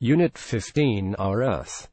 Unit 15 RS.